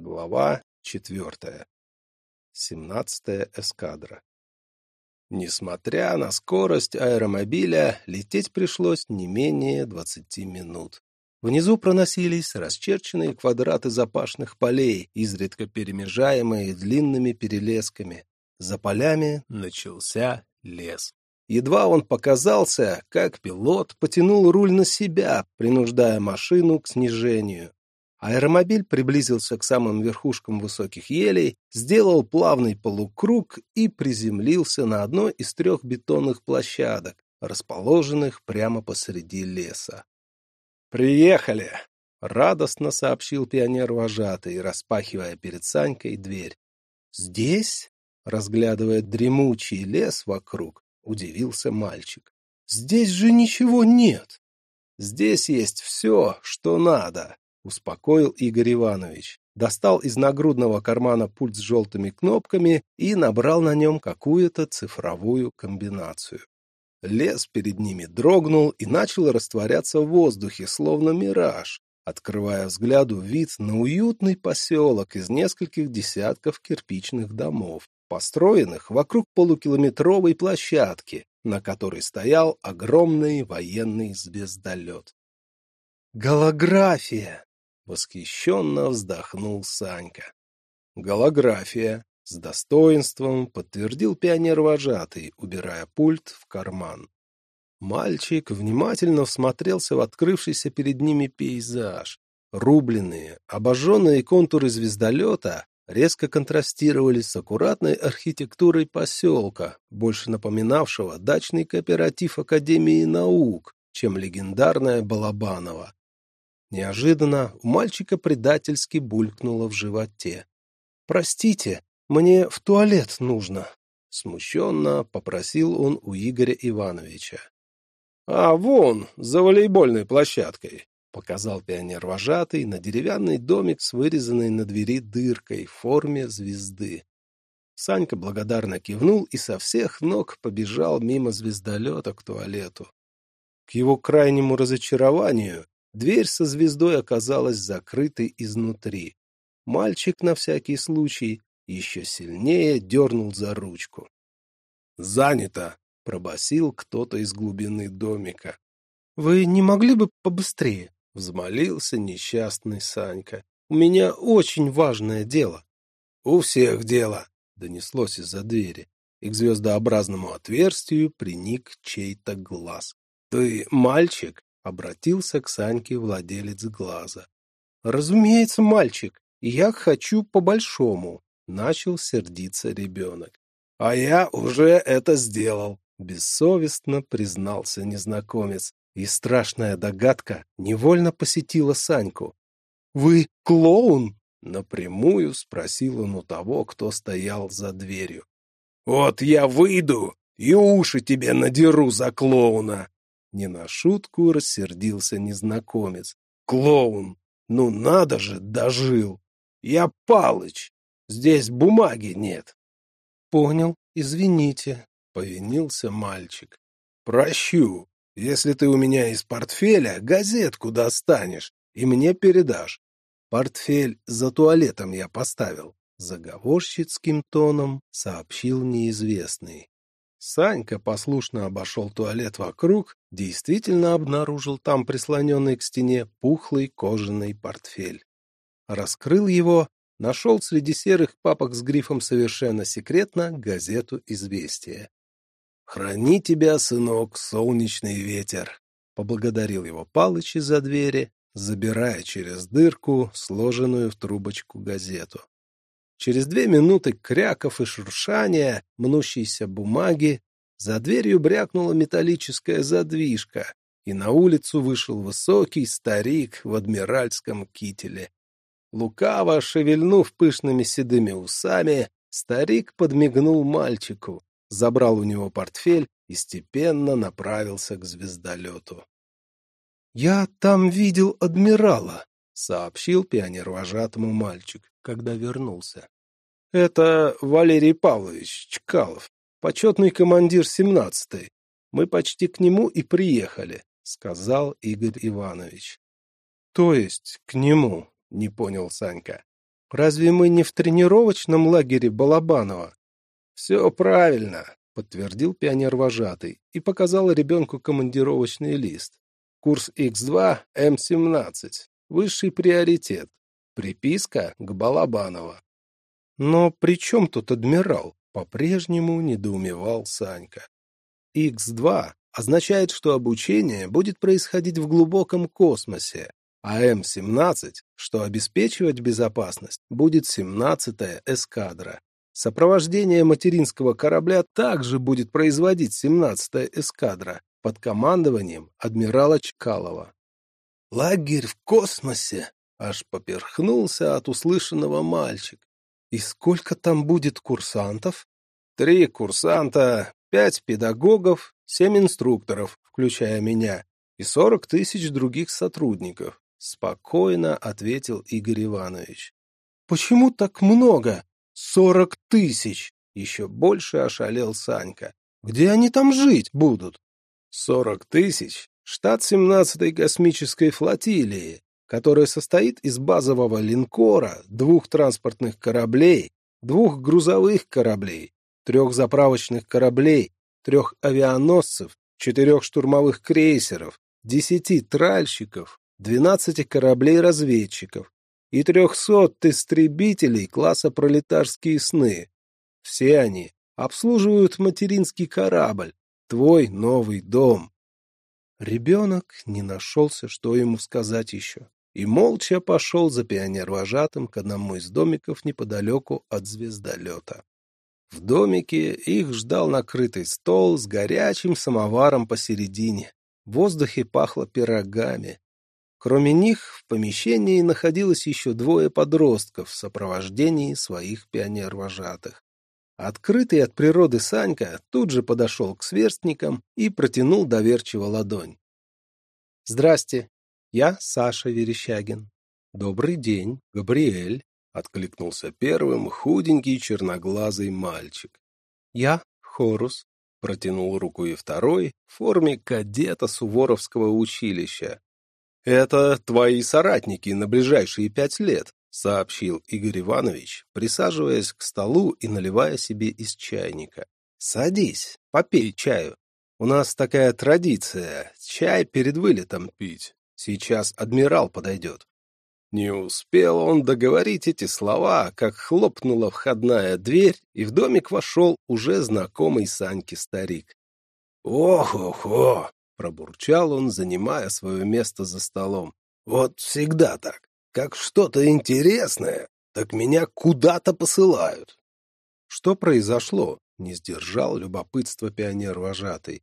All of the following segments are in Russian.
Глава четвертая. Семнадцатая эскадра. Несмотря на скорость аэромобиля, лететь пришлось не менее двадцати минут. Внизу проносились расчерченные квадраты запашных полей, изредка перемежаемые длинными перелесками. За полями начался лес. Едва он показался, как пилот потянул руль на себя, принуждая машину к снижению. Аэромобиль приблизился к самым верхушкам высоких елей, сделал плавный полукруг и приземлился на одной из трех бетонных площадок, расположенных прямо посреди леса. «Приехали!» — радостно сообщил пионер-вожатый, распахивая перед Санькой дверь. «Здесь?» — разглядывая дремучий лес вокруг, удивился мальчик. «Здесь же ничего нет!» «Здесь есть все, что надо!» Успокоил Игорь Иванович. Достал из нагрудного кармана пульт с желтыми кнопками и набрал на нем какую-то цифровую комбинацию. Лес перед ними дрогнул и начал растворяться в воздухе, словно мираж, открывая взгляду вид на уютный поселок из нескольких десятков кирпичных домов, построенных вокруг полукилометровой площадки, на которой стоял огромный военный звездолет. «Голография!» Восхищенно вздохнул Санька. Голография. С достоинством подтвердил пионер-вожатый, убирая пульт в карман. Мальчик внимательно всмотрелся в открывшийся перед ними пейзаж. Рубленные, обожженные контуры звездолета резко контрастировали с аккуратной архитектурой поселка, больше напоминавшего дачный кооператив Академии наук, чем легендарная Балабанова. Неожиданно у мальчика предательски булькнуло в животе. «Простите, мне в туалет нужно», — смущенно попросил он у Игоря Ивановича. «А вон, за волейбольной площадкой», — показал пионер-вожатый на деревянный домик с вырезанной на двери дыркой в форме звезды. Санька благодарно кивнул и со всех ног побежал мимо звездолета к туалету. К его крайнему разочарованию Дверь со звездой оказалась закрытой изнутри. Мальчик на всякий случай еще сильнее дернул за ручку. «Занято!» — пробасил кто-то из глубины домика. «Вы не могли бы побыстрее?» — взмолился несчастный Санька. «У меня очень важное дело». «У всех дело!» — донеслось из-за двери, и к звездообразному отверстию приник чей-то глаз. «Ты мальчик?» Обратился к Саньке владелец глаза. «Разумеется, мальчик, я хочу по-большому», — начал сердиться ребенок. «А я уже это сделал», — бессовестно признался незнакомец, и страшная догадка невольно посетила Саньку. «Вы клоун?» — напрямую спросил он у того, кто стоял за дверью. «Вот я выйду и уши тебе надеру за клоуна!» Не на шутку рассердился незнакомец. «Клоун! Ну надо же, дожил! Я Палыч! Здесь бумаги нет!» «Понял, извините», — повинился мальчик. «Прощу. Если ты у меня из портфеля газетку достанешь и мне передашь. Портфель за туалетом я поставил», — заговорщицким тоном сообщил неизвестный. Санька послушно обошел туалет вокруг, действительно обнаружил там прислоненный к стене пухлый кожаный портфель. Раскрыл его, нашел среди серых папок с грифом «Совершенно секретно» газету «Известия». «Храни тебя, сынок, солнечный ветер!» — поблагодарил его Палыч из-за двери, забирая через дырку сложенную в трубочку газету. Через две минуты кряков и шуршания, мнущейся бумаги, за дверью брякнула металлическая задвижка, и на улицу вышел высокий старик в адмиральском кителе. Лукаво шевельнув пышными седыми усами, старик подмигнул мальчику, забрал у него портфель и степенно направился к звездолету. — Я там видел адмирала, — сообщил пионер-вожатому мальчик когда вернулся. «Это Валерий Павлович Чкалов, почетный командир 17-й. Мы почти к нему и приехали», — сказал Игорь Иванович. «То есть к нему?» — не понял Санька. Разве мы не в тренировочном лагере Балабанова? Все правильно, подтвердил пионер-вожатый и показал ребенку командировочный лист. Курс Х2 М17. Высший приоритет. Приписка к Балабанова. Но при чем тут адмирал? По-прежнему недоумевал Санька. Х2 означает, что обучение будет происходить в глубоком космосе, а М-17, что обеспечивать безопасность, будет 17-я эскадра. Сопровождение материнского корабля также будет производить 17-я эскадра под командованием адмирала Чкалова. «Лагерь в космосе!» — аж поперхнулся от услышанного мальчик. «И сколько там будет курсантов?» «Три курсанта, пять педагогов, семь инструкторов, включая меня, и сорок тысяч других сотрудников. — спокойно ответил Игорь Иванович. «Почему так много? Сорок тысяч!» — еще больше ошалел Санька. «Где они там жить будут?» «Сорок тысяч — штат 17-й космической флотилии, которая состоит из базового линкора, двух транспортных кораблей, двух грузовых кораблей, трех заправочных кораблей, трех авианосцев, четырех штурмовых крейсеров, десяти тральщиков, 12 кораблей-разведчиков и 300 истребителей класса «Пролетарские сны». Все они обслуживают материнский корабль, твой новый дом. Ребенок не нашелся, что ему сказать еще, и молча пошел за пионер-вожатым к одному из домиков неподалеку от звездолета. В домике их ждал накрытый стол с горячим самоваром посередине. В воздухе пахло пирогами, Кроме них в помещении находилось еще двое подростков в сопровождении своих пионер-вожатых. Открытый от природы Санька тут же подошел к сверстникам и протянул доверчиво ладонь. «Здрасте, я Саша Верещагин». «Добрый день, Габриэль», — откликнулся первым худенький черноглазый мальчик. «Я Хорус», — протянул руку и второй в форме кадета Суворовского училища, «Это твои соратники на ближайшие пять лет», — сообщил Игорь Иванович, присаживаясь к столу и наливая себе из чайника. «Садись, попей чаю. У нас такая традиция — чай перед вылетом пить. Сейчас адмирал подойдет». Не успел он договорить эти слова, как хлопнула входная дверь, и в домик вошел уже знакомый Саньке старик. «Ох-ох-ох!» Пробурчал он, занимая свое место за столом. «Вот всегда так. Как что-то интересное, так меня куда-то посылают». «Что произошло?» — не сдержал любопытство пионер-вожатый.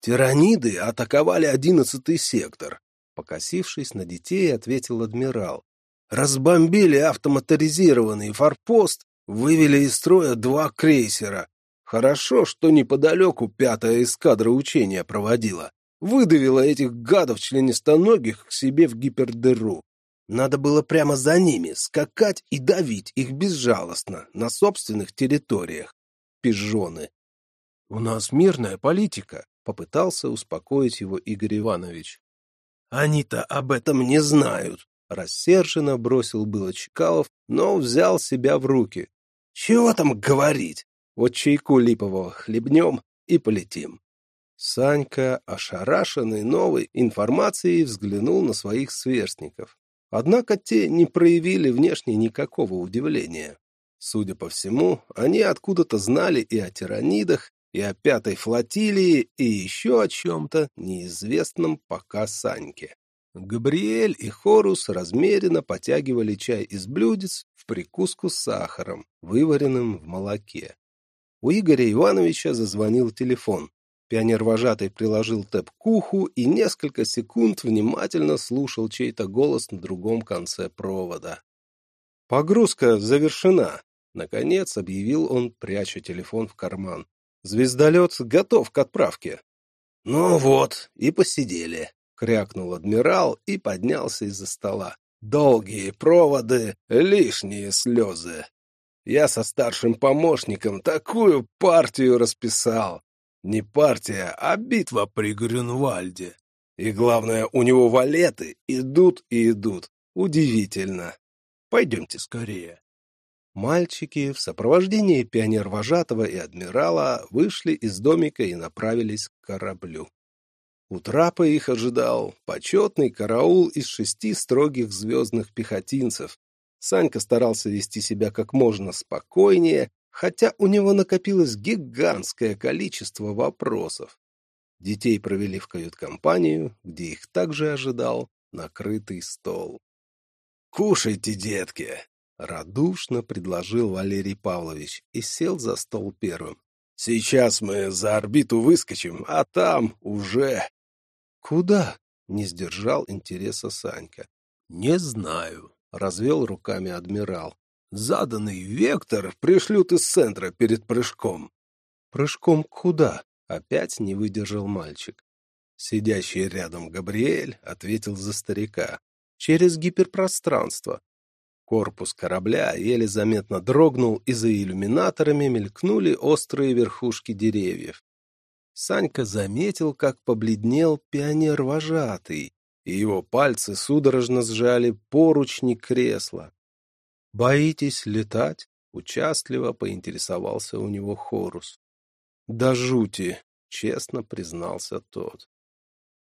«Тираниды атаковали одиннадцатый сектор», — покосившись на детей, ответил адмирал. «Разбомбили автоматизированный форпост, вывели из строя два крейсера. Хорошо, что неподалеку пятая эскадра учения проводила выдавила этих гадов членистоногих к себе в гипердыру. Надо было прямо за ними скакать и давить их безжалостно на собственных территориях. Пижоны. — У нас мирная политика, — попытался успокоить его Игорь Иванович. — Они-то об этом не знают, — рассерженно бросил было Чкалов, но взял себя в руки. — Чего там говорить? Вот чайку липового хлебнем и полетим. Санька, ошарашенный новой информацией, взглянул на своих сверстников. Однако те не проявили внешне никакого удивления. Судя по всему, они откуда-то знали и о тиранидах, и о пятой флотилии, и еще о чем-то неизвестном пока Саньке. Габриэль и Хорус размеренно потягивали чай из блюдец в прикуску с сахаром, вываренным в молоке. У Игоря Ивановича зазвонил телефон. Пионер-вожатый приложил тэп к уху и несколько секунд внимательно слушал чей-то голос на другом конце провода. «Погрузка завершена», — наконец объявил он, пряча телефон в карман. «Звездолет готов к отправке». «Ну вот, и посидели», — крякнул адмирал и поднялся из-за стола. «Долгие проводы, лишние слезы. Я со старшим помощником такую партию расписал. Не партия, а битва при Грюнвальде. И главное, у него валеты идут и идут. Удивительно. Пойдемте скорее. Мальчики в сопровождении пионер-вожатого и адмирала вышли из домика и направились к кораблю. У трапа их ожидал почетный караул из шести строгих звездных пехотинцев. Санька старался вести себя как можно спокойнее, хотя у него накопилось гигантское количество вопросов. Детей провели в кают-компанию, где их также ожидал накрытый стол. «Кушайте, детки!» — радушно предложил Валерий Павлович и сел за стол первым. «Сейчас мы за орбиту выскочим, а там уже...» «Куда?» — не сдержал интереса Санька. «Не знаю», — развел руками адмирал. «Заданный вектор пришлют из центра перед прыжком». «Прыжком куда?» — опять не выдержал мальчик. Сидящий рядом Габриэль ответил за старика. «Через гиперпространство». Корпус корабля еле заметно дрогнул, и за иллюминаторами мелькнули острые верхушки деревьев. Санька заметил, как побледнел пионер-вожатый, и его пальцы судорожно сжали поручни кресла. «Боитесь летать?» — участливо поинтересовался у него Хорус. «Да жути!» — честно признался тот.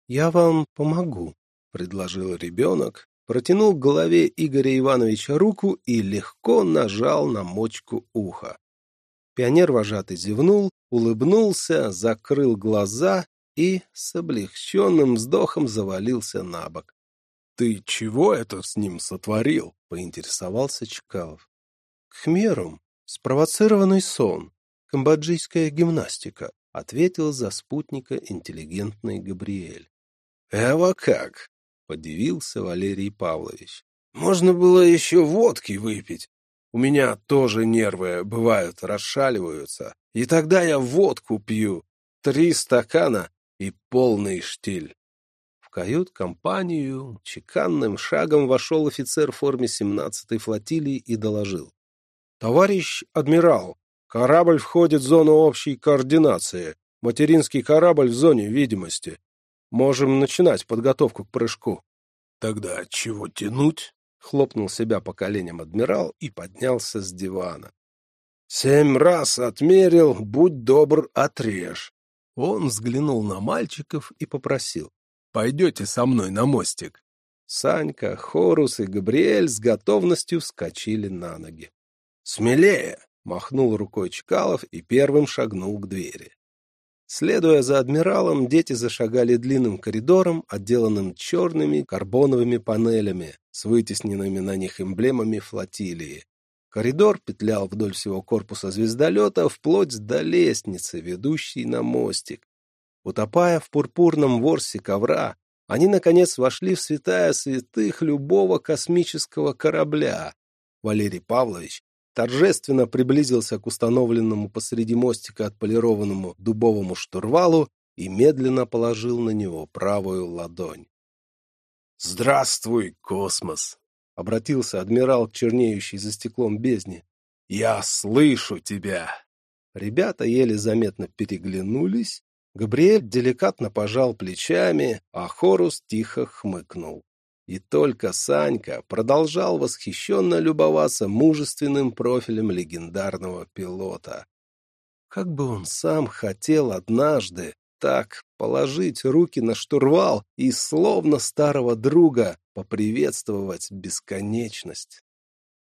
«Я вам помогу», — предложил ребенок, протянул к голове Игоря Ивановича руку и легко нажал на мочку уха. Пионер-вожатый зевнул, улыбнулся, закрыл глаза и с облегченным вздохом завалился на бок. — Ты чего это с ним сотворил? — поинтересовался Чкалов. — Хмером. Спровоцированный сон. Камбоджийская гимнастика, — ответил за спутника интеллигентный Габриэль. — Эва как? — подивился Валерий Павлович. — Можно было еще водки выпить. У меня тоже нервы, бывают, расшаливаются. И тогда я водку пью. Три стакана и полный штиль. В кают-компанию чеканным шагом вошел офицер в форме 17-й флотилии и доложил. «Товарищ адмирал, корабль входит в зону общей координации. Материнский корабль в зоне видимости. Можем начинать подготовку к прыжку». «Тогда чего тянуть?» хлопнул себя по коленям адмирал и поднялся с дивана. «Семь раз отмерил, будь добр, отрежь!» Он взглянул на мальчиков и попросил. «Пойдете со мной на мостик?» Санька, Хорус и Габриэль с готовностью вскочили на ноги. «Смелее!» — махнул рукой Чкалов и первым шагнул к двери. Следуя за адмиралом, дети зашагали длинным коридором, отделанным черными карбоновыми панелями с вытесненными на них эмблемами флотилии. Коридор петлял вдоль всего корпуса звездолета вплоть до лестницы, ведущей на мостик. Утопая в пурпурном ворсе ковра, они, наконец, вошли в святая святых любого космического корабля. Валерий Павлович торжественно приблизился к установленному посреди мостика отполированному дубовому штурвалу и медленно положил на него правую ладонь. «Здравствуй, космос!» — обратился адмирал к чернеющей за стеклом бездне. «Я слышу тебя!» Ребята еле заметно переглянулись. Габриэль деликатно пожал плечами, а Хорус тихо хмыкнул. И только Санька продолжал восхищенно любоваться мужественным профилем легендарного пилота. Как бы он сам хотел однажды так положить руки на штурвал и, словно старого друга, поприветствовать бесконечность.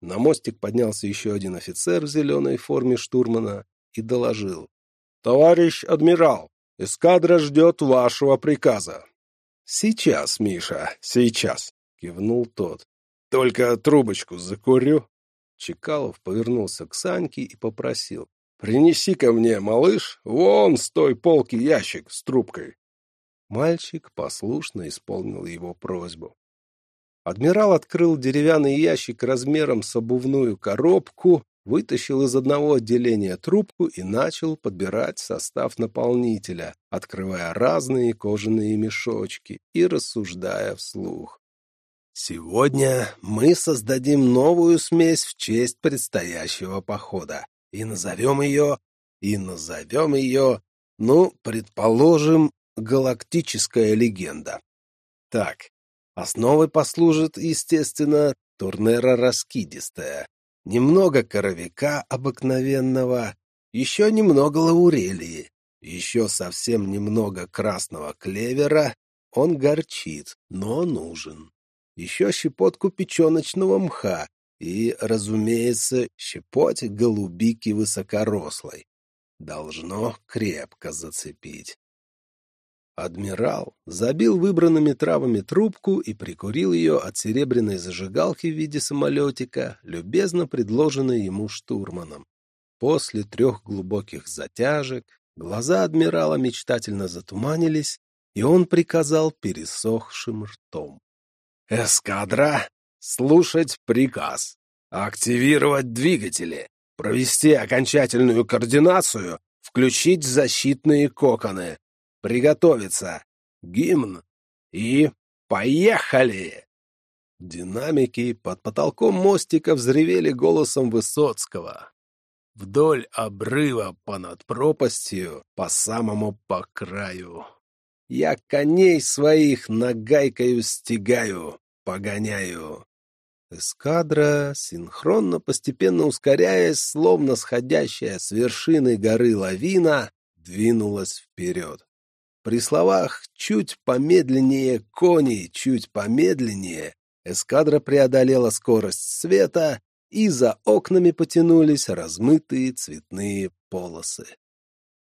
На мостик поднялся еще один офицер в зеленой форме штурмана и доложил. — Товарищ адмирал, эскадра ждет вашего приказа. «Сейчас, Миша, сейчас!» — кивнул тот. «Только трубочку закурю». Чекалов повернулся к Саньке и попросил. «Принеси ко мне, малыш, вон с той полки ящик с трубкой». Мальчик послушно исполнил его просьбу. Адмирал открыл деревянный ящик размером с обувную коробку вытащил из одного отделения трубку и начал подбирать состав наполнителя, открывая разные кожаные мешочки и рассуждая вслух. «Сегодня мы создадим новую смесь в честь предстоящего похода и назовем ее... и назовем ее... ну, предположим, галактическая легенда. Так, основой послужит, естественно, турнера раскидистая, немного коровика обыкновенного, еще немного лаурелии, еще совсем немного красного клевера. Он горчит, но нужен. Еще щепотку печеночного мха и, разумеется, щепоть голубики высокорослой. Должно крепко зацепить. Адмирал забил выбранными травами трубку и прикурил ее от серебряной зажигалки в виде самолетика, любезно предложенной ему штурманом. После трех глубоких затяжек глаза адмирала мечтательно затуманились, и он приказал пересохшим ртом. «Эскадра, слушать приказ, активировать двигатели, провести окончательную координацию, включить защитные коконы, Приготовиться! Гимн! И поехали!» Динамики под потолком мостика взревели голосом Высоцкого. Вдоль обрыва понад пропастью, по самому по краю. Я коней своих нагайкою стегаю, погоняю. Эскадра, синхронно постепенно ускоряясь, словно сходящая с вершины горы лавина, двинулась вперед. При словах «чуть помедленнее кони, чуть помедленнее» эскадра преодолела скорость света, и за окнами потянулись размытые цветные полосы.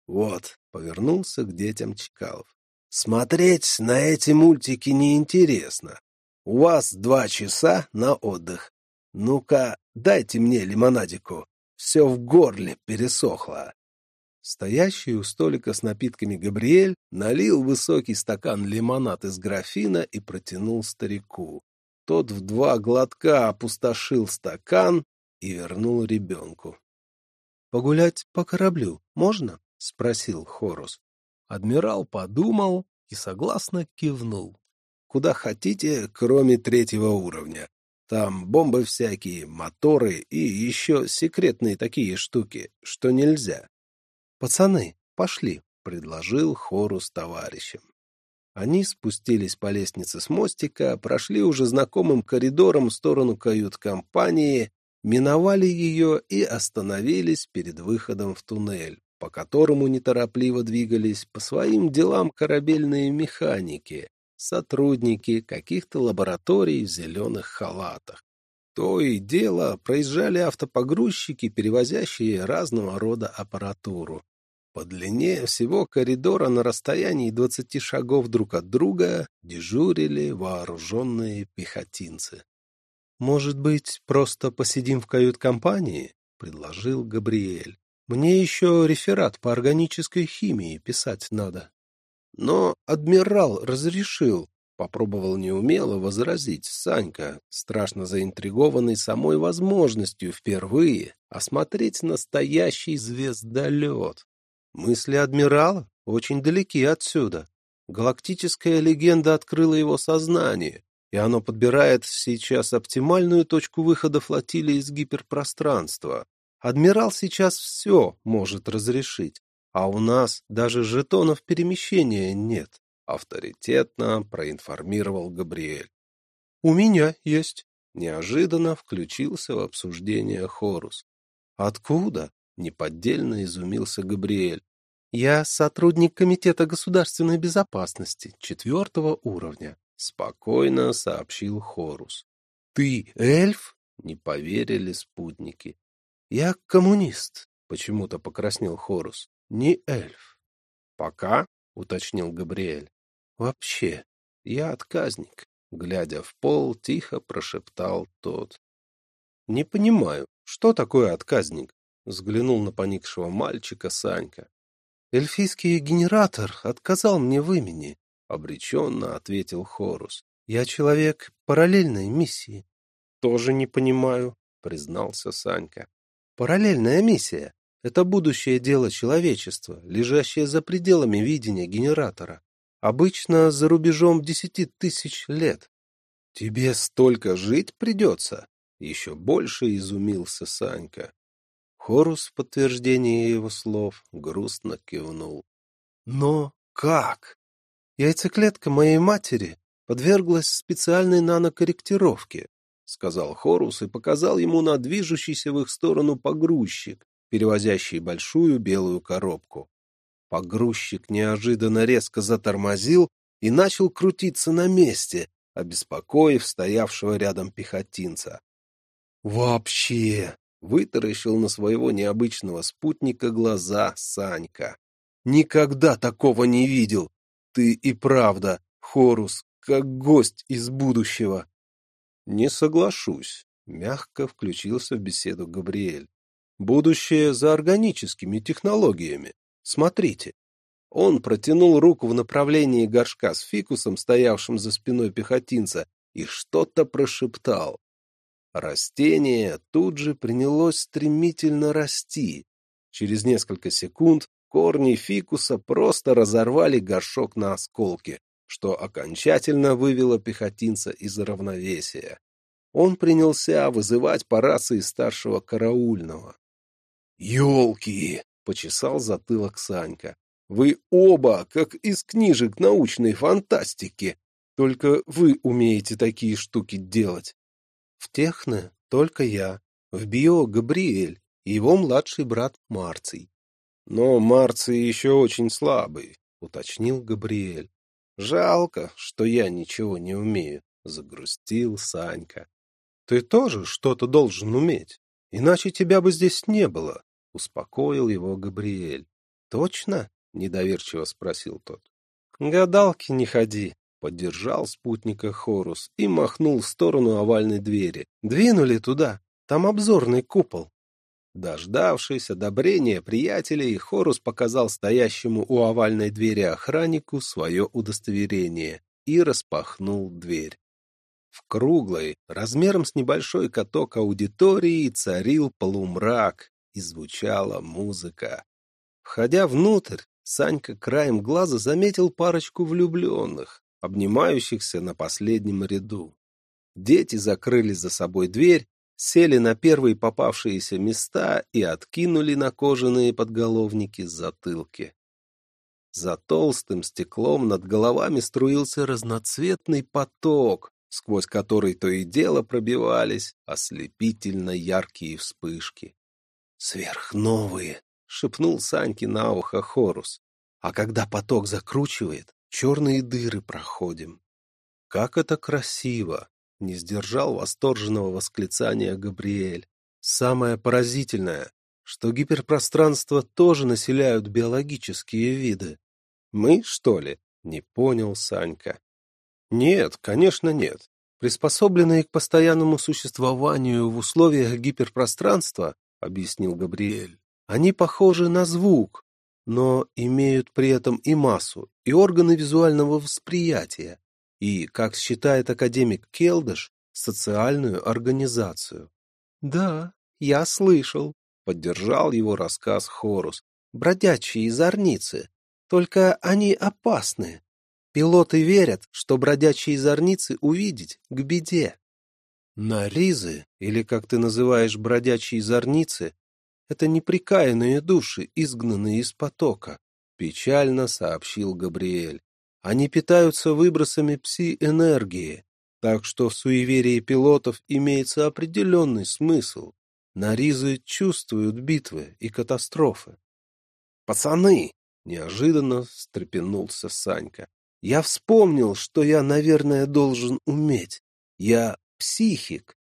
Вот, повернулся к детям Чкалов. Смотреть на эти мультики неинтересно. У вас два часа на отдых. Ну-ка, дайте мне лимонадику. Все в горле пересохло. Стоящий у столика с напитками Габриэль налил высокий стакан лимонад из графина и протянул старику. Тот в два глотка опустошил стакан и вернул ребенку. — Погулять по кораблю можно? — спросил Хорус. Адмирал подумал и согласно кивнул. — Куда хотите, кроме третьего уровня. Там бомбы всякие, моторы и еще секретные такие штуки, что нельзя. «Пацаны, пошли», — предложил Хорус товарищам. Они спустились по лестнице с мостика, прошли уже знакомым коридором в сторону кают-компании, миновали ее и остановились перед выходом в туннель, по которому неторопливо двигались по своим делам корабельные механики, сотрудники каких-то лабораторий в зеленых халатах. То и дело проезжали автопогрузчики, перевозящие разного рода аппаратуру. По длине всего коридора на расстоянии двадцати шагов друг от друга дежурили вооруженные пехотинцы. «Может быть, просто посидим в кают-компании?» — предложил Габриэль. «Мне еще реферат по органической химии писать надо». Но адмирал разрешил, Попробовал неумело возразить Санька, страшно заинтригованный самой возможностью впервые осмотреть настоящий звездолет. Мысли адмирала очень далеки отсюда. Галактическая легенда открыла его сознание, и оно подбирает сейчас оптимальную точку выхода флотилии из гиперпространства. Адмирал сейчас все может разрешить, а у нас даже жетонов перемещения нет авторитетно проинформировал Габриэль. «У меня есть». Неожиданно включился в обсуждение Хорус. «Откуда?» — неподдельно изумился Габриэль. «Я сотрудник Комитета государственной безопасности четвертого уровня», — спокойно сообщил Хорус. «Ты эльф?» — не поверили спутники. «Я коммунист», — почему-то покраснел Хорус. «Не эльф». «Пока?» — уточнил Габриэль. Вообще, я отказник, глядя в пол, тихо прошептал тот. Не понимаю, что такое отказник? Взглянул на поникшего мальчика Санька. Эльфийский генератор отказал мне в имени, обреченно ответил Хорус. Я человек параллельной миссии. Тоже не понимаю, признался Санька. Параллельная миссия — это будущее дело человечества, лежащее за пределами видения генератора. Обычно за рубежом десяти тысяч лет. Тебе столько жить придется? Еще больше изумился Санька. Хорус в подтверждение его слов грустно кивнул. Но как? Яйцеклетка моей матери подверглась специальной нанокорректировке. сказал Хорус и показал ему на движущийся в их сторону погрузчик, перевозящий большую белую коробку. Погрузчик неожиданно резко затормозил и начал крутиться на месте, обеспокоив стоявшего рядом пехотинца. «Вообще!» — вытаращил на своего необычного спутника глаза Санька. «Никогда такого не видел! Ты и правда, Хорус, как гость из будущего!» «Не соглашусь», — мягко включился в беседу Габриэль. «Будущее за органическими технологиями. Смотрите». Он протянул руку в направлении горшка с фикусом, стоявшим за спиной пехотинца, и что-то прошептал. Растение тут же принялось стремительно расти. Через несколько секунд корни фикуса просто разорвали горшок на осколки, что окончательно вывело пехотинца из равновесия. Он принялся вызывать по рации старшего караульного. «Елки!» — почесал затылок Санька. «Вы оба, как из книжек научной фантастики, только вы умеете такие штуки делать. В техно только я, в био Габриэль и его младший брат Марций. Но Марций еще очень слабый, уточнил Габриэль. Жалко, что я ничего не умею, загрустил Санька. Ты тоже что-то должен уметь, иначе тебя бы здесь не было, успокоил его Габриэль. Точно? недоверчиво спросил тот. Гадалки не ходи, Поддержал спутника Хорус и махнул в сторону овальной двери. «Двинули туда, там обзорный купол». Дождавшись одобрения приятелей, Хорус показал стоящему у овальной двери охраннику свое удостоверение и распахнул дверь. В круглой, размером с небольшой каток аудитории, царил полумрак и звучала музыка. Входя внутрь, Санька краем глаза заметил парочку влюбленных обнимающихся на последнем ряду. Дети закрыли за собой дверь, сели на первые попавшиеся места и откинули на кожаные подголовники затылки. За толстым стеклом над головами струился разноцветный поток, сквозь который то и дело пробивались ослепительно яркие вспышки. «Сверхновые!» — шепнул Саньке на ухо Хорус. «А когда поток закручивает, черные дыры проходим. Как это красиво! Не сдержал восторженного восклицания Габриэль. Самое поразительное, что гиперпространство тоже населяют биологические виды. Мы, что ли? Не понял Санька. Нет, конечно, нет. Приспособленные к постоянному существованию в условиях гиперпространства, объяснил Габриэль, они похожи на звук, но имеют при этом и массу, и органы визуального восприятия, и, как считает академик Келдыш, социальную организацию. «Да, я слышал», — поддержал его рассказ Хорус. «Бродячие зорницы. Только они опасны. Пилоты верят, что бродячие зорницы увидеть к беде». Наризы, или, как ты называешь, бродячие зорницы, это неприкаянные души, изгнанные из потока, — печально сообщил Габриэль. Они питаются выбросами пси-энергии, так что в суеверии пилотов имеется определенный смысл. Наризы чувствуют битвы и катастрофы. «Пацаны!» — неожиданно встрепенулся Санька. «Я вспомнил, что я, наверное, должен уметь. Я психик».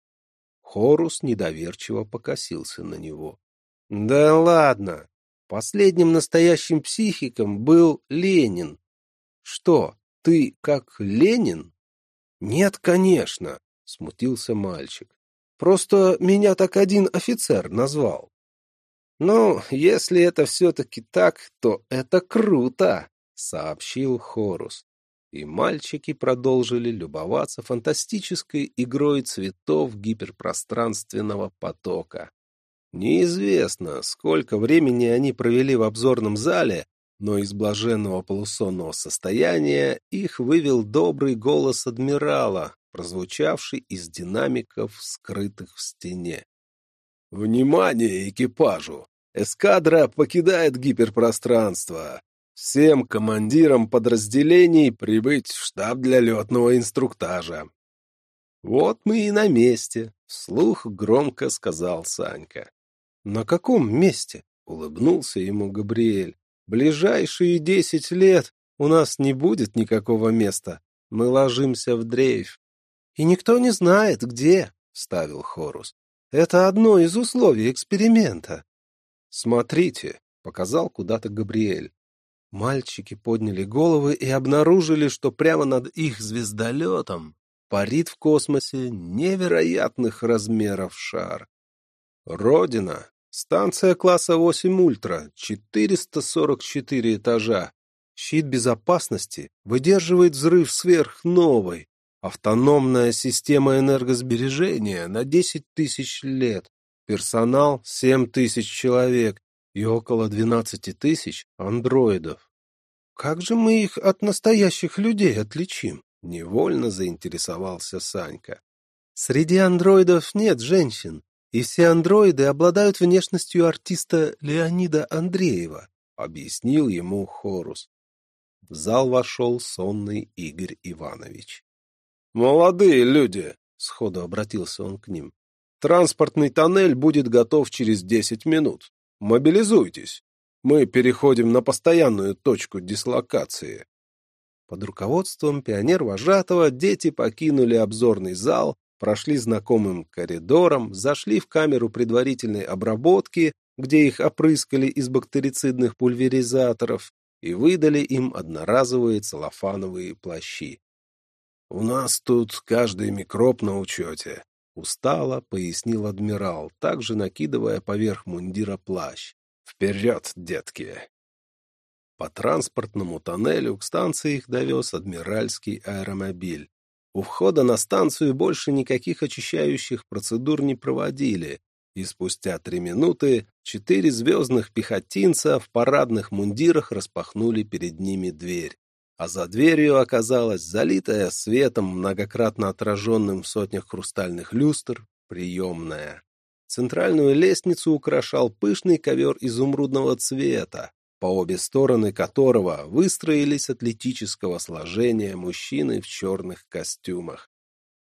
Хорус недоверчиво покосился на него. Да ладно. Последним настоящим психиком был Ленин. Что, ты как Ленин? Нет, конечно, смутился мальчик. Просто меня так один офицер назвал. Ну, если это все-таки так, то это круто, сообщил Хорус. И мальчики продолжили любоваться фантастической игрой цветов гиперпространственного потока. Неизвестно, сколько времени они провели в обзорном зале, но из блаженного полусонного состояния их вывел добрый голос адмирала, прозвучавший из динамиков, скрытых в стене. «Внимание экипажу! Эскадра покидает гиперпространство! Всем командирам подразделений прибыть в штаб для летного инструктажа!» Вот мы и на месте, вслух громко сказал Санька. На каком месте? Улыбнулся ему Габриэль. Ближайшие десять лет у нас не будет никакого места. Мы ложимся в дрейф. И никто не знает, где, ставил Хорус. Это одно из условий эксперимента. Смотрите, показал куда-то Габриэль. Мальчики подняли головы и обнаружили, что прямо над их звездолетом парит в космосе невероятных размеров шар. Родина. Станция класса 8 Ультра, 444 этажа. Щит безопасности выдерживает взрыв сверхновой. Автономная система энергосбережения на 10 тысяч лет. Персонал 7 тысяч человек и около 12 тысяч андроидов. Как же мы их от настоящих людей отличим? Невольно заинтересовался Санька. Среди андроидов нет женщин, и все андроиды обладают внешностью артиста Леонида Андреева, объяснил ему Хорус. В зал вошел сонный Игорь Иванович. «Молодые люди!» — сходу обратился он к ним. «Транспортный тоннель будет готов через десять минут. Мобилизуйтесь. Мы переходим на постоянную точку дислокации. Под руководством пионер-вожатого дети покинули обзорный зал, прошли знакомым коридором, зашли в камеру предварительной обработки, где их опрыскали из бактерицидных пульверизаторов и выдали им одноразовые целлофановые плащи. «У нас тут каждый микроб на учете», Устало, пояснил адмирал, также накидывая поверх мундира плащ. «Вперед, детки!» По транспортному тоннелю к станции их довез адмиральский аэромобиль. У входа на станцию больше никаких очищающих процедур не проводили, и спустя три минуты четыре звездных пехотинца в парадных мундирах распахнули перед ними дверь а за дверью оказалась залитая светом, многократно отраженным в сотнях хрустальных люстр, приемная. Центральную лестницу украшал пышный ковер изумрудного цвета, по обе стороны которого выстроились атлетического сложения мужчины в черных костюмах.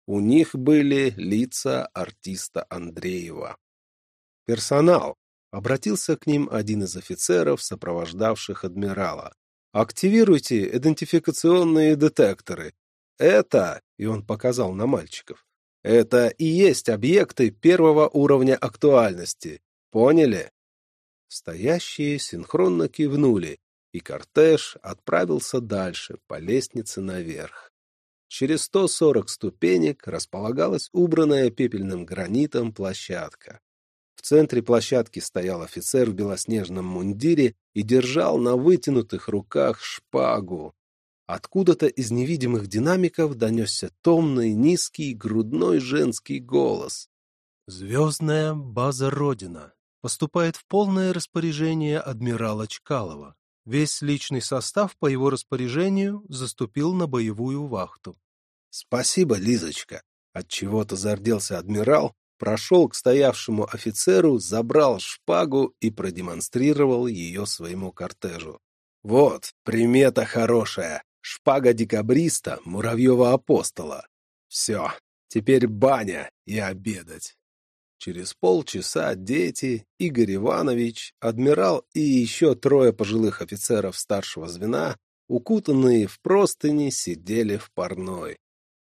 У них были лица артиста Андреева. «Персонал!» — обратился к ним один из офицеров, сопровождавших адмирала. Активируйте идентификационные детекторы. Это, и он показал на мальчиков, это и есть объекты первого уровня актуальности. Поняли? Стоящие синхронно кивнули, и кортеж отправился дальше, по лестнице наверх. Через 140 ступенек располагалась убранная пепельным гранитом площадка. Центре площадки стоял офицер в белоснежном мундире и держал на вытянутых руках шпагу. Откуда-то из невидимых динамиков донесся томный, низкий, грудной женский голос. «Звездная база Родина поступает в полное распоряжение адмирала Чкалова. Весь личный состав по его распоряжению заступил на боевую вахту». «Спасибо, Лизочка!» Отчего-то зарделся адмирал прошел к стоявшему офицеру, забрал шпагу и продемонстрировал ее своему кортежу. «Вот, примета хорошая, шпага декабриста, муравьева апостола. Все, теперь баня и обедать». Через полчаса дети, Игорь Иванович, адмирал и еще трое пожилых офицеров старшего звена, укутанные в простыни, сидели в парной.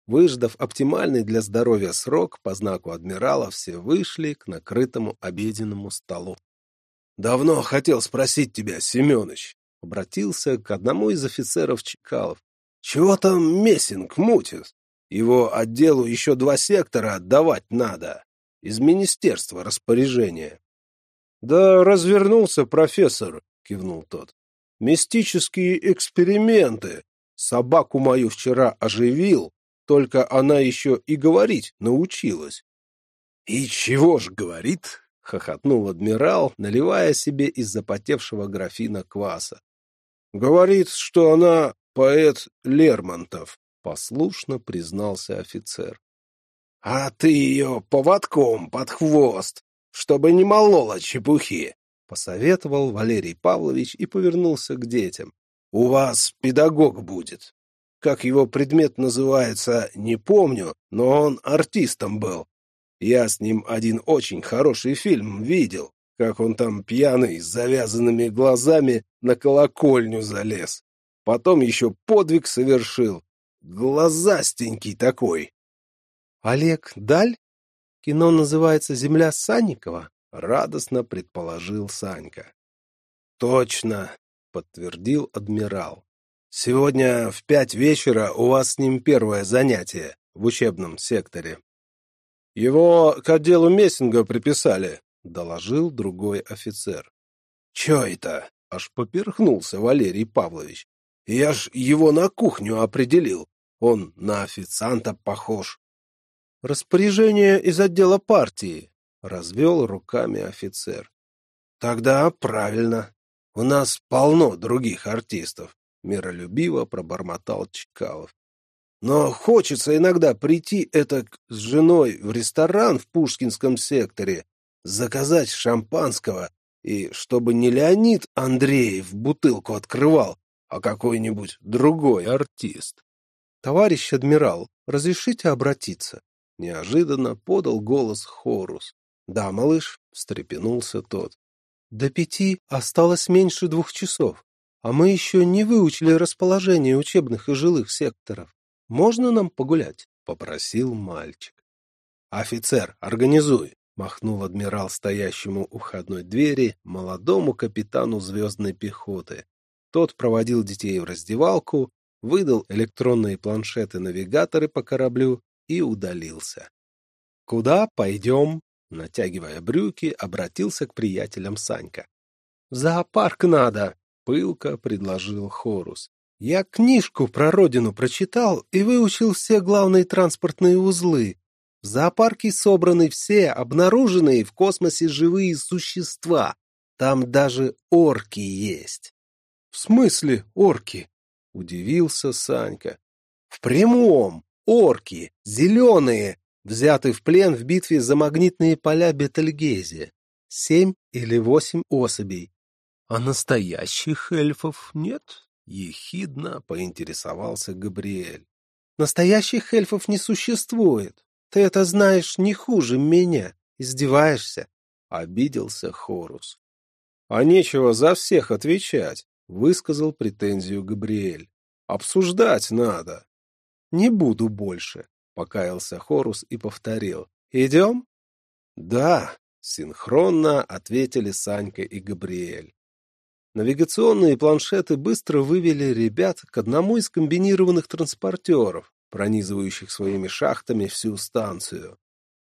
Выждав оптимальный для здоровья срок, по знаку адмирала все вышли к накрытому обеденному столу. — Давно хотел спросить тебя, Семенович, — обратился к одному из офицеров Чекалов. — Чего там Мессинг мутит? Его отделу еще два сектора отдавать надо. Из министерства распоряжения. — Да развернулся профессор, — кивнул тот. — Мистические эксперименты. Собаку мою вчера оживил, только она еще и говорить научилась. — И чего ж говорит? — хохотнул адмирал, наливая себе из запотевшего графина кваса. — Говорит, что она поэт Лермонтов, — послушно признался офицер. — А ты ее поводком под хвост, чтобы не молола чепухи, — посоветовал Валерий Павлович и повернулся к детям. — У вас педагог будет. Как его предмет называется, не помню, но он артистом был. Я с ним один очень хороший фильм видел, как он там пьяный, с завязанными глазами, на колокольню залез. Потом еще подвиг совершил. Глазастенький такой. Олег Даль? Кино называется «Земля Санникова»? Радостно предположил Санька. Точно, подтвердил адмирал. Сегодня в пять вечера у вас с ним первое занятие в учебном секторе. Его к отделу Мессинга приписали, доложил другой офицер. Че это? Аж поперхнулся Валерий Павлович. Я ж его на кухню определил. Он на официанта похож. Распоряжение из отдела партии, развел руками офицер. Тогда правильно. У нас полно других артистов, миролюбиво пробормотал Чкалов. Но хочется иногда прийти это с женой в ресторан в Пушкинском секторе, заказать шампанского, и чтобы не Леонид Андреев бутылку открывал, а какой-нибудь другой артист. «Товарищ адмирал, разрешите обратиться?» Неожиданно подал голос Хорус. «Да, малыш», — встрепенулся тот. До пяти осталось меньше двух часов, а мы еще не выучили расположение учебных и жилых секторов. Можно нам погулять? — попросил мальчик. — Офицер, организуй! — махнул адмирал стоящему у входной двери молодому капитану звездной пехоты. Тот проводил детей в раздевалку, выдал электронные планшеты-навигаторы по кораблю и удалился. — Куда пойдем? Натягивая брюки, обратился к приятелям Санька. — В зоопарк надо, — пылко предложил Хорус. — Я книжку про родину прочитал и выучил все главные транспортные узлы. В зоопарке собраны все обнаруженные в космосе живые существа. Там даже орки есть. — В смысле орки? — удивился Санька. — В прямом. Орки, зеленые, взяты в плен в битве за магнитные поля Бетельгезе. Семь или восемь особей. А настоящих эльфов нет? Ехидно поинтересовался Габриэль. Настоящих эльфов не существует. Ты это знаешь не хуже меня. Издеваешься? Обиделся Хорус. А нечего за всех отвечать, высказал претензию Габриэль. Обсуждать надо. Не буду больше. Покаялся Хорус и повторил. «Идем?» «Да», — синхронно ответили Санька и Габриэль. Навигационные планшеты быстро вывели ребят к одному из комбинированных транспортеров, пронизывающих своими шахтами всю станцию.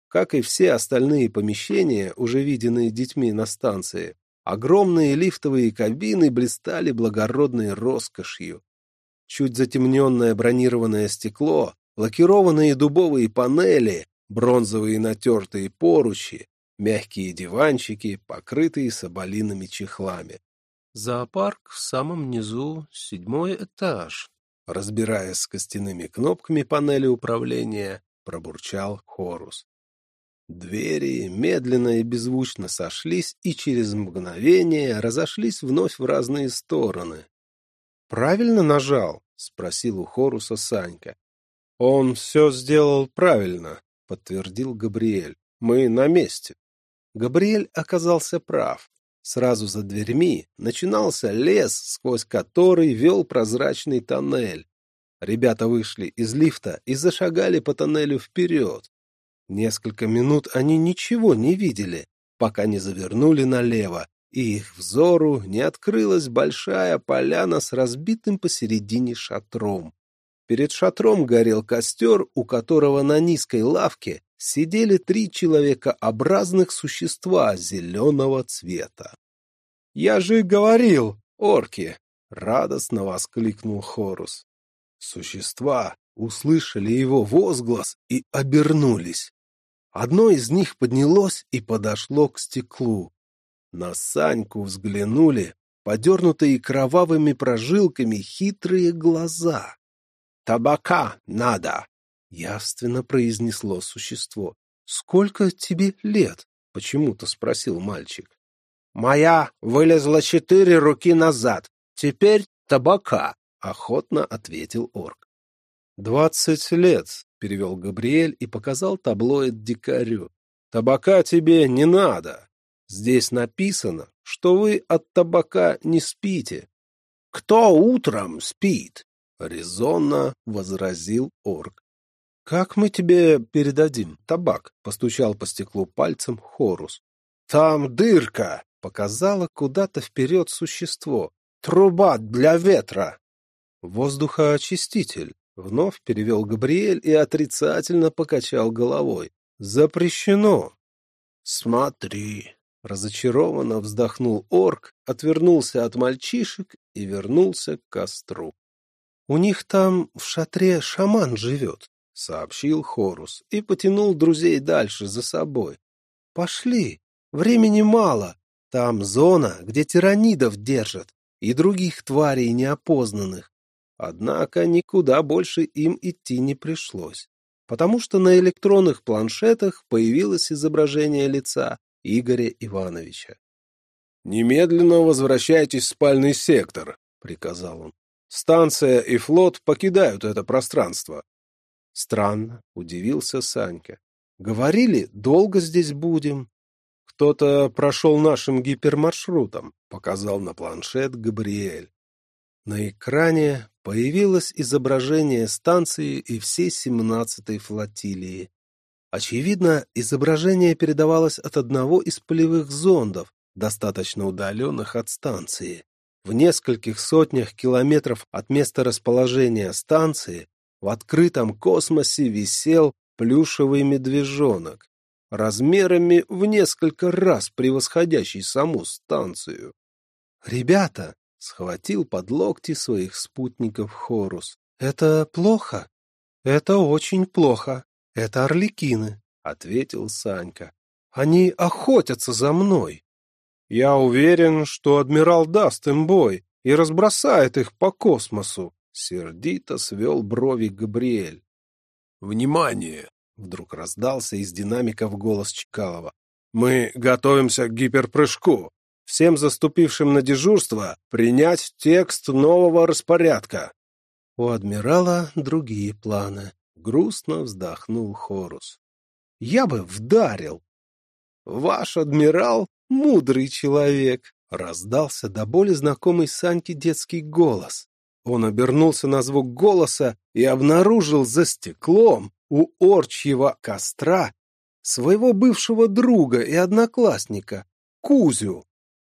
Как и все остальные помещения, уже виденные детьми на станции, огромные лифтовые кабины блистали благородной роскошью. Чуть затемненное бронированное стекло лакированные дубовые панели, бронзовые натертые поручи, мягкие диванчики, покрытые соболиными чехлами. Зоопарк в самом низу, седьмой этаж. Разбираясь с костяными кнопками панели управления, пробурчал Хорус. Двери медленно и беззвучно сошлись и через мгновение разошлись вновь в разные стороны. «Правильно нажал?» — спросил у Хоруса Санька. «Он все сделал правильно», — подтвердил Габриэль. «Мы на месте». Габриэль оказался прав. Сразу за дверьми начинался лес, сквозь который вел прозрачный тоннель. Ребята вышли из лифта и зашагали по тоннелю вперед. Несколько минут они ничего не видели, пока не завернули налево, и их взору не открылась большая поляна с разбитым посередине шатром. Перед шатром горел костер, у которого на низкой лавке сидели три человекообразных существа зеленого цвета. «Я же говорил, орки!» — радостно воскликнул Хорус. Существа услышали его возглас и обернулись. Одно из них поднялось и подошло к стеклу. На Саньку взглянули подернутые кровавыми прожилками хитрые глаза. «Табака надо!» — явственно произнесло существо. «Сколько тебе лет?» — почему-то спросил мальчик. «Моя вылезла четыре руки назад. Теперь табака!» — охотно ответил орк. «Двадцать лет», — перевел Габриэль и показал таблоид дикарю. «Табака тебе не надо. Здесь написано, что вы от табака не спите». «Кто утром спит?» — резонно возразил орк. «Как мы тебе передадим табак?» — постучал по стеклу пальцем Хорус. «Там дырка!» — показало куда-то вперед существо. «Труба для ветра!» «Воздухоочиститель», — вновь перевел Габриэль и отрицательно покачал головой. «Запрещено». «Смотри», — разочарованно вздохнул орк, отвернулся от мальчишек и вернулся к костру. «У них там в шатре шаман живет», — сообщил Хорус и потянул друзей дальше за собой. «Пошли, времени мало. Там зона, где тиранидов держат и других тварей неопознанных. Однако никуда больше им идти не пришлось, потому что на электронных планшетах появилось изображение лица Игоря Ивановича. «Немедленно возвращайтесь в спальный сектор», — приказал он. «Станция и флот покидают это пространство. Странно, удивился Санька. Говорили, долго здесь будем. Кто-то прошел нашим гипермаршрутом, показал на планшет Габриэль. На экране появилось изображение станции и всей семнадцатой флотилии. Очевидно, изображение передавалось от одного из полевых зондов, достаточно удаленных от станции. В нескольких сотнях километров от места расположения станции в открытом космосе висел плюшевый медвежонок, размерами в несколько раз превосходящий саму станцию. «Ребята!» — схватил под локти своих спутников Хорус. «Это плохо? Это очень плохо. Это орликины», — ответил Санька. «Они охотятся за мной. Я уверен, что адмирал даст им бой и разбросает их по космосу. Сердито свел брови Габриэль. «Внимание!» — вдруг раздался из динамиков голос Чкалова. «Мы готовимся к гиперпрыжку. Всем заступившим на дежурство принять текст нового распорядка». У адмирала другие планы. Грустно вздохнул Хорус. «Я бы вдарил!» «Ваш адмирал — мудрый человек!» — раздался до боли знакомый Саньке детский голос. Он обернулся на звук голоса и обнаружил за стеклом у орчьего костра своего бывшего друга и одноклассника, Кузю.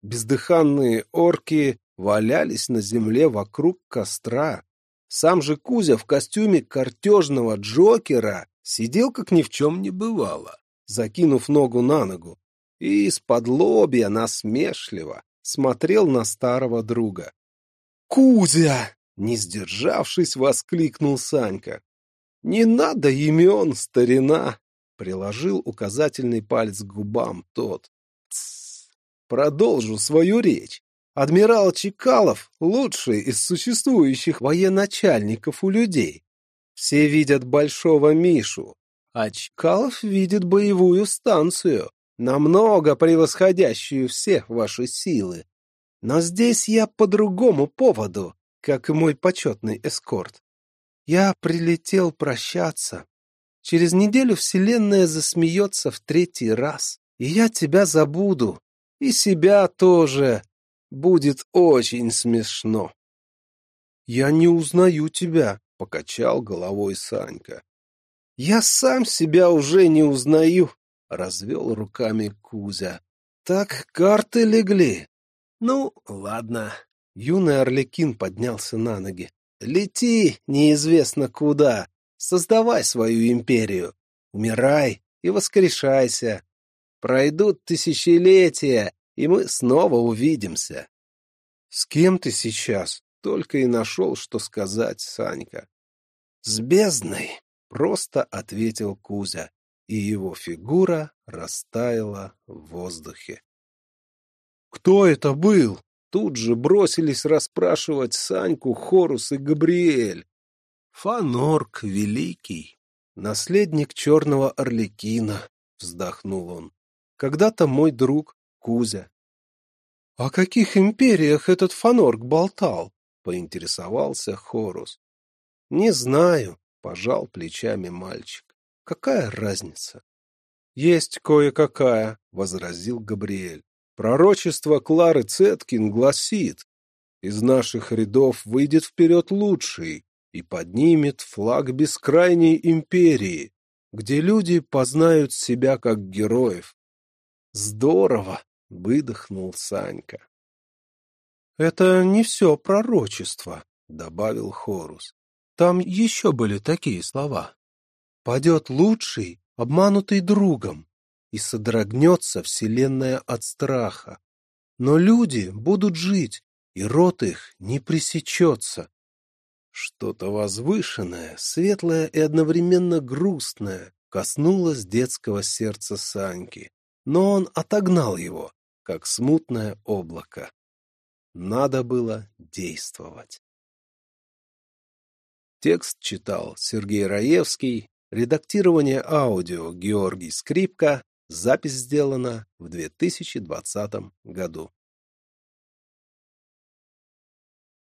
Бездыханные орки валялись на земле вокруг костра. Сам же Кузя в костюме картежного Джокера сидел, как ни в чем не бывало, закинув ногу на ногу, и из-под лобья насмешливо смотрел на старого друга. «Кузя!» Не сдержавшись, воскликнул Санька. «Не надо имен, старина!» Приложил указательный палец к губам тот. Тссс. Продолжу свою речь. Адмирал Чекалов — лучший из существующих военачальников у людей. Все видят Большого Мишу, а Чекалов видит боевую станцию, намного превосходящую все ваши силы. Но здесь я по другому поводу как и мой почетный эскорт. Я прилетел прощаться. Через неделю Вселенная засмеется в третий раз, и я тебя забуду, и себя тоже. Будет очень смешно. Я не узнаю тебя, — покачал головой Санька. Я сам себя уже не узнаю, — развел руками Кузя. Так карты легли. Ну, ладно, Юный Орликин поднялся на ноги. «Лети неизвестно куда! Создавай свою империю! Умирай и воскрешайся! Пройдут тысячелетия, и мы снова увидимся!» «С кем ты сейчас?» — только и нашел, что сказать Санька. «С бездной!» — просто ответил Кузя, и его фигура растаяла в воздухе. «Кто это был?» Тут же бросились расспрашивать Саньку, Хорус и Габриэль. Фанорк Великий, наследник черного Орликина, вздохнул он. Когда-то мой друг Кузя. — О каких империях этот Фанорк болтал? — поинтересовался Хорус. — Не знаю, Пожал плечами мальчик. Какая разница? Есть кое-какая, возразил Габриэль. Пророчество Клары Цеткин гласит, из наших рядов выйдет вперед лучший и поднимет флаг бескрайней империи, где люди познают себя как героев. Здорово! — выдохнул Санька. «Это не все пророчество», — добавил Хорус. «Там еще были такие слова. Падет лучший, обманутый другом, и содрогнется вселенная от страха. Но люди будут жить, и рот их не пресечется. Что-то возвышенное, светлое и одновременно грустное коснулось детского сердца Саньки, но он отогнал его, как смутное облако. Надо было действовать. Текст читал Сергей Раевский, редактирование аудио Георгий Скрипка, запись сделана в 2020 году.